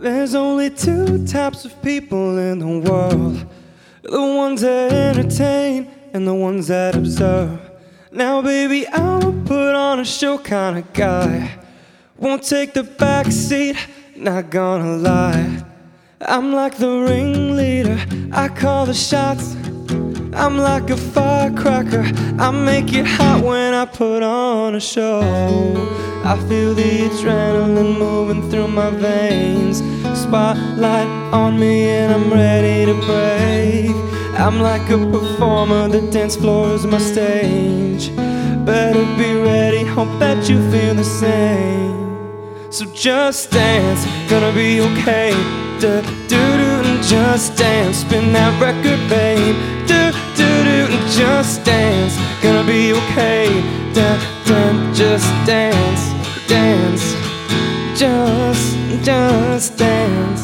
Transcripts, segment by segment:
There's only two types of people in the world the ones that entertain and the ones that observe. Now, baby, I'm a put on a show kind of guy. Won't take the back seat, not gonna lie. I'm like the ringleader, I call the shots. I'm like a firecracker, I make it hot when I put on a show. I feel the adrenaline moving through my veins. Spotlight on me, and I'm ready to break. I'm like a performer, the dance floor is my stage. Better be ready, hope that you feel the same. So just dance, gonna be okay. Do do do, just dance, spin that record, babe. Do do do, just dance, gonna be okay. Da da, just dance, dance, just just dance.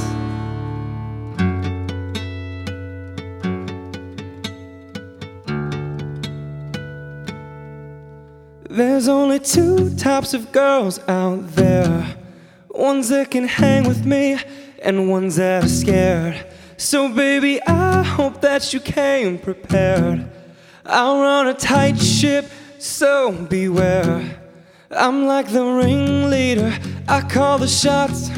There's only two types of girls out there ones that can hang with me, and ones that are scared. So, baby, I hope that you came prepared. I'll run a tight ship, so beware. I'm like the ringleader, I call the shots.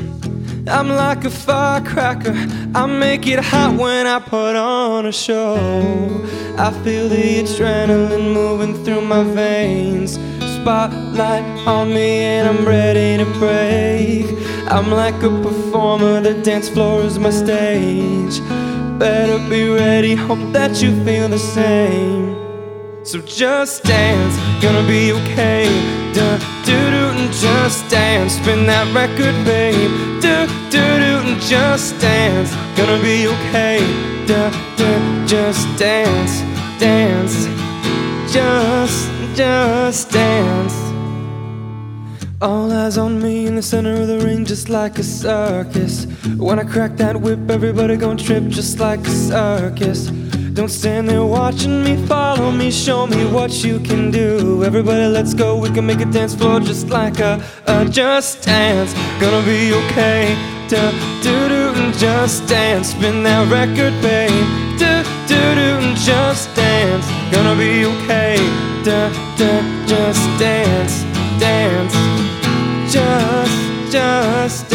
I'm like a firecracker, I make it hot when I put on a show. I feel the adrenaline moving through my veins. Spotlight on me, and I'm ready to break. I'm like a performer, the dance floor is my stage. Better be ready, hope that you feel the same. So just dance, gonna be okay. Do do do, and just dance, spin that record, babe. Do do do, and just dance, gonna be okay. Do do, just dance, dance, just just dance. All eyes on me in the center of the ring, just like a circus. When I crack that whip, everybody gon' trip just like a circus. Don't stand there watching me, follow me, show me what you can do. Everybody, let's go, we can make a dance floor just like a, a just dance. Gonna be okay. Do do do, just dance, spin that record, babe. Do do do, just dance. Gonna be okay. Do do, just dance, dance, just just